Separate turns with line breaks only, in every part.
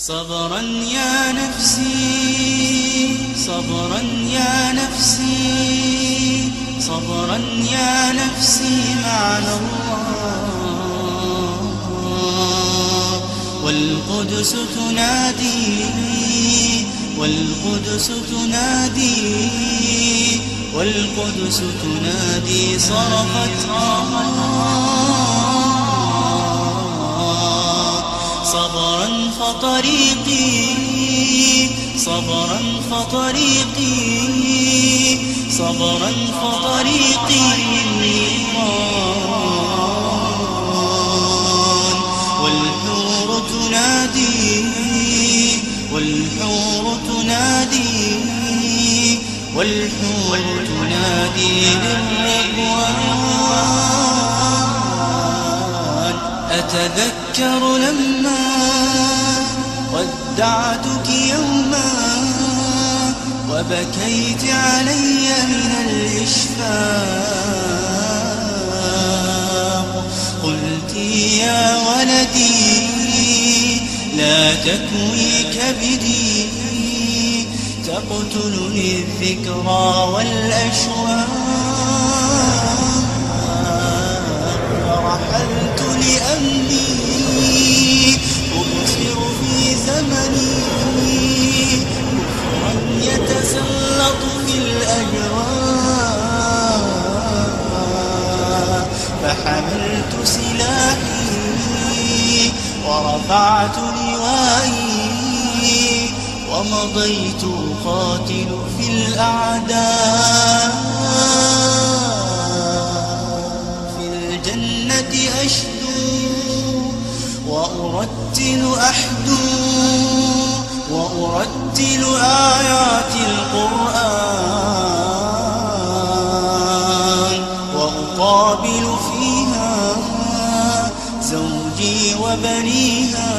صبرا يا نفسي صبرا يا نفسي صبرا يا نفسي معنا الله. والقدس تنادي والقدس تنادي والقدس تنادي صرخت صبرا فطريقي صبرا فطريقي صبرا فطريقي والحور تنادي والحور تنادي والحور تنادي للرضوان. أتذكر لما ودعتك يوما وبكيت علي من الإشفاق. قلت يا ولدي لا تكوي كبدي تقتلني الذكرى والأشواق. أبصر في زمني يتسلط في فحملت سلاحي ورفعت لوائي ومضيت قاتل في الأعداء. وأرتل أحدو وأرتل آيات القرآن وأقابل فيها زوجي وبنيها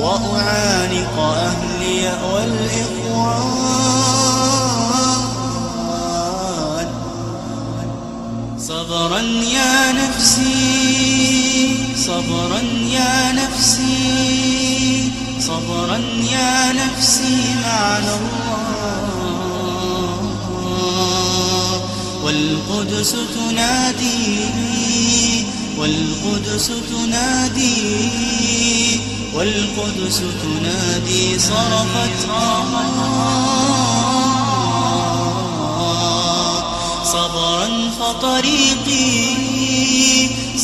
وأعانق أهلي والإخوان. صبرا يا نفسي. صبرا يا نفسي صبرا يا نفسي معنا الله. والقدس تنادي والقدس تنادي والقدس تنادي صرخت صبرا فطريقي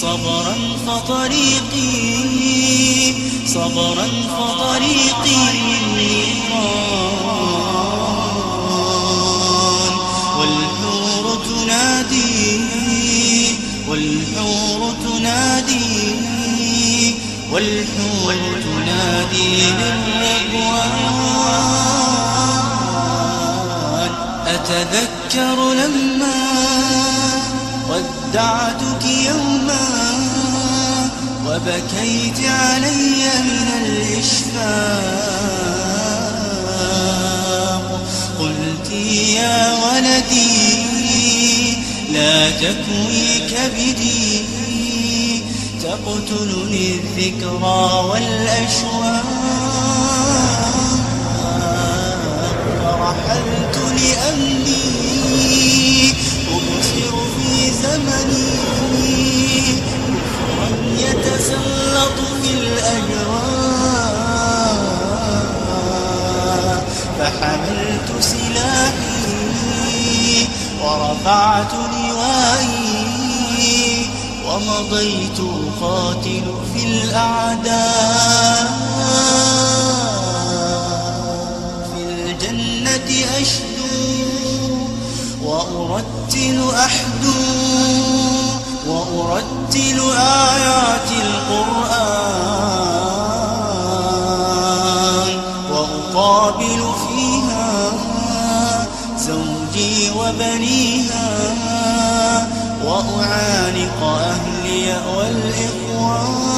صبرا فطريقي صبرا فطريقي والحور تنادي والحور تنادي والحور تنادي للرضوان أتذكر لما ودعتك يوما وبكيت علي من الإشفاق. قلت يا ولدي لا تكوي كبدي تقتلني الذكرى والأشواق. فحملت سلاحي ورفعت لوائي ومضيت قاتل في الأعداء. في الجنة أشدو وأرتل أحدو وأرتل آيات القرآن. وبنيها وأعانق أهلي والإخوان